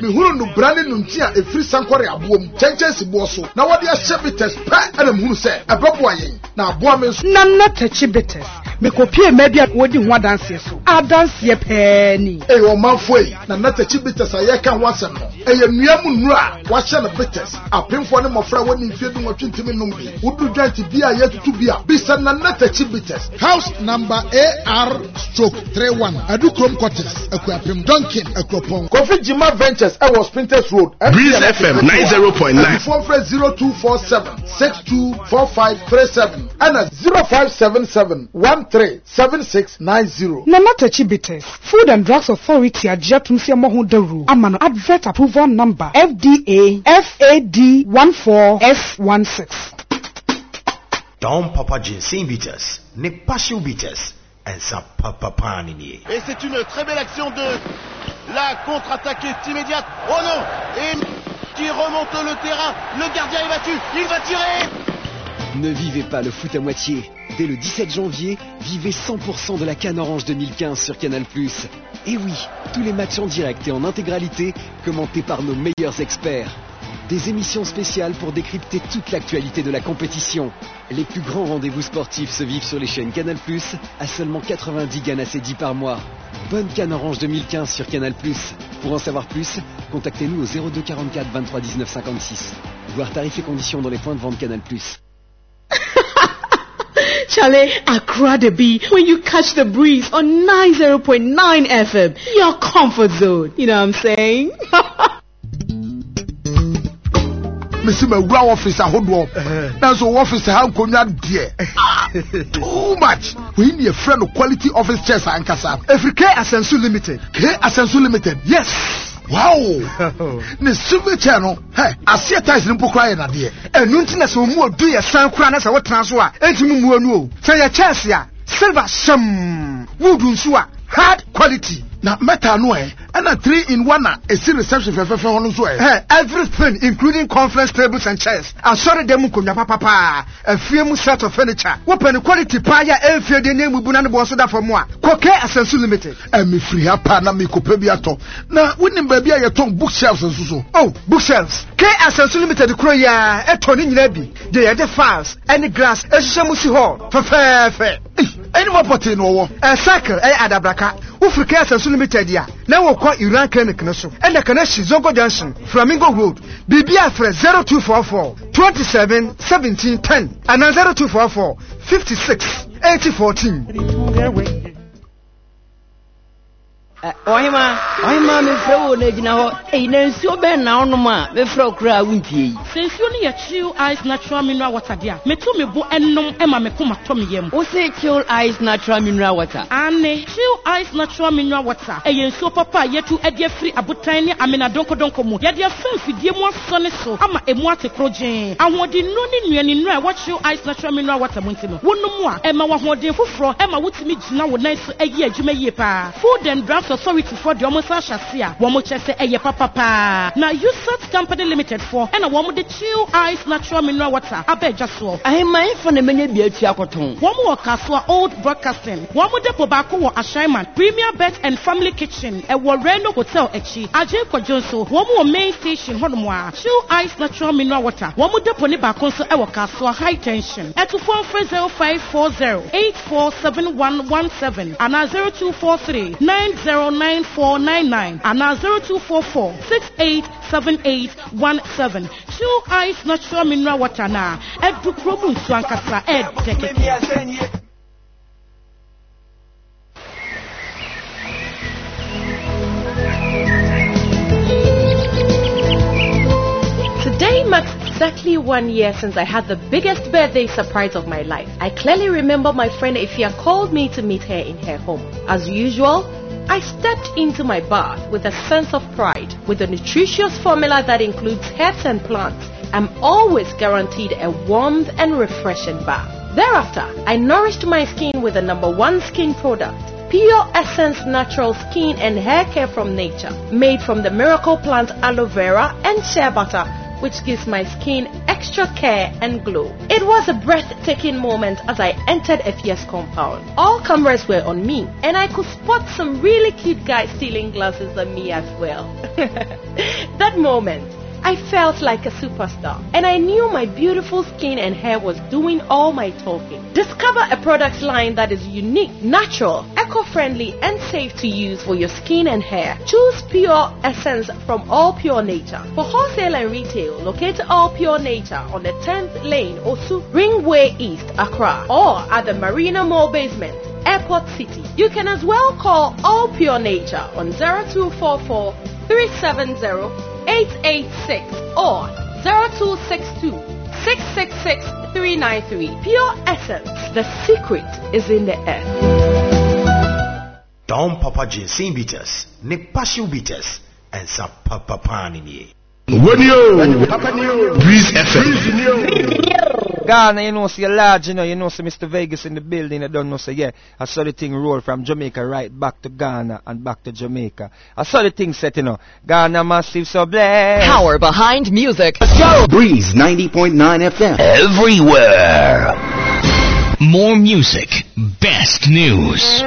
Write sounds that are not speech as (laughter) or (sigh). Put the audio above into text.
mehunu no bra ne no nti a ɛfiri sankɔre aboɔ mu kyɛnkyɛnsi boɔ so. Na wɔde ahyɛ bitters pɛ ɛna mehunu sɛ ɛbɛboa yɛn na aboa me nso. Nana takyi bitters mekɔpie mmaa bi a wɔdi ho adanseɛ so. Adanseɛ pɛɛ ni ɛyɛ ɔmanfoɔ yi na natakyi bitters a yɛka ho asɛm no ɛyɛ nnua mu nnuro a wɔahyɛ no bitters. Apemfoɔ ne mmɔfra a wɔne mfeɛ du nwɔtwe ntimi nom bi. Woduru dwante bi a yɛtutu bi a bisa na natakyi bitters. House number ar stroke 31 adukurom quarters akuapem donkin akuropɔn kofi jima ventures ɛwɔ sprinters road Breeze FM 90.9. abifoɔ mfrɛ 0247 624537 ɛna 0577 137690 nana takyi bitters food and drugs authority agye atom sɛ mmɔ ho dawuro ama no advert approval number fda fad 14s16 Don Papa Ginseng Bitters, un sa papa. Et c'est une très belle action de la contre-attaque est immédiate. Oh non Et qui remonte le terrain. Le gardien est battu. Il va tirer Ne vivez pas le foot à moitié. Dès le 17 janvier, vivez 100% de la Canne Orange 2015 sur Canal+. Et oui, tous les matchs en direct et en intégralité, commentés par nos meilleurs experts. Des émissions spéciales pour décrypter toute l'actualité de la compétition. Les plus grands rendez-vous sportifs se vivent sur les chaînes Canal+, à seulement 90 Ghana Cedi par mois. Bonne Canne Orange 2015 sur Canal+. Pour en savoir plus, contactez-nous au 02 44 23 19 56. Voir tarifs et conditions dans les points de vente Canal+. Charlie, Accra the bee, when you catch the breeze on 90.9 FM, your comfort zone. You know what I'm saying? mesi ma wura ɔfisi ahodoɔ nanso ɔfisi ha nkonnwa deɛ too much. Wei ni yɛfrɛ no quality office chairs ankasa ɛfiri k asensu limited. K asensu limited yes wow. (laughs) Ne silver chair no hɛ aseɛ tiles no mpo koraa yɛ nadeɛ. Ɛnu nti na sɛ omu odu yɛ san kora na sɛ wotena so a ɛntumi mmuo no o. Sɛ yɛ chairs a silver hyɛm. Wood nso a hard quality. Na metal no ɛ ɛna three in one a ɛsi reception fɛfɛɛfɛ hɔ no nso ɛ Hey, everything including conference tables and chairs. Asɔre dɛm nkonnwa papapaa afie mu set of furniture. Wopɛ ne quality paa yɛ ɛmfie de ne emubu na ne bɔ so da fam a kɔkɛ asansu limited. Ɛmefiri ha paa na mekɔpɛ bi atɔ. Na wonim baabi a yɛtɔn bookshelves nso so? Oh bookshelves. K asansu limited kuro yi a ɛtɔ ne nyinaa bi. De yɛde files ɛne glass ɛhyehyɛ mu si hɔ. Fɛfɛɛfɛ. Ɛne mapɔtee no ɔwɔ. Ɛ cycle ɛyɛ adabraka wofiri k asansu limited a na wɔkɔ iran clinic no so. Ɛna kana hyi zongo junction flamingo road. Biribi a frɛ 0244 27 17 10 anaa 0244 56 80 14 ɔhema ɔhema mefrɛ wo na gyina hɔ. Ei na nsuo bɛn na wonom a mefrɛ wo koraa wontie yi. Sɛ nsuo no yɛ chill ice natural mineral water deɛ a metu me bo ɛnom ɛma me koma tɔ me yam. Wo se chill ice natural mineral water? Ane chill ice natural mineral water ɛyɛ nsuo papa a yɛtu ɛde afiri abotan ne amena donkodonko mu. Yɛde afa mfidie mu asɔ ne so ama emu ate koro gyee ahoɔden nnuro ne nnuane nnuro a ɛwɔ chill ice natural mineral water mu nti no wonom a ɛma wo ahoɔden foforɔ ɛma wotumi gyina wo nan so ayi adwuma yie paa. Food and drugs authority foɔ deɛ ɔmo nsa ahyɛ ase a wɔn kyerɛ sɛ ɛyɛ papa paa na usat company limited foɔ ɛna wɔn de chill ice natural mineral water aba adwa soɔ ahema ɛfa na menya bi atu akɔtɔn. Wɔn wɔ kasoa old broadcasting wɔn depo baako wɔ ashaiman premier bet and family kitchen ɛwɔ reno hotel akyi. Agye kwadwo nso wɔn wɔ main station hɔnom a chill ice natural mineral water wɔn depo ne baako nso ɛwɔ kasoa high tension. Ɛtufo nfrɛ zero five four zero eight four seven one one seven ana zero two four three nine zero nine four nine nine ana zero two ice natural mineral water na ɛdu kurom nsu ankasa ɛɛdɛ kɛkɛ. Today marks exactly one year since I had the biggest birthday surprise of my life. I clearly remember my friend Ifia called me to meet her in her home. As usual, I stepped into my bath with a sense of pride. With a nutritious formula that includes herbs and plants, I'm always guaranteed a warm and refreshing bath. Thereafter, I nourished my skin with the number one skin product. Pure Essence Natural Skin and Hair Care from Nature, made from the miracle plant aloe vera and shea butter which gives my skin extra care and glow. It was a breathtaking moment as I entered Efia's compound. All cameras were on me, and I could spot some really cute guys stealing glasses on me as well. (laughs) that moment, I felt like a superstar, and I knew my beautiful skin and hair was doing all my talking. Discover a product line that is unique, natural, eco-friendly, and safe to use for your skin and hair. Choose Pure Essence from All Pure Nature. For wholesale and retail, locate All Pure Nature on the 10th Lane, Osu, Ringway East, Accra, or at the Marina Mall basement. Airport City. You can as well call All Pure Nature on 0244 370 886 or 0262 666 393. Pure Essence. The secret is in the earth. Don Papa Ginseng Bitters, ne Passion Bitters, and some Papa Panini. Breeze FM. Ghana, you know, see a large, you know, you know, see Mr. Vegas in the building, I don't know, say, yeah, I saw the thing roll from Jamaica right back to Ghana and back to Jamaica. I saw the thing set, you know, Ghana massive, so blessed. Power behind music. Let's go! Breeze 90.9 FM. Everywhere. More music, best news.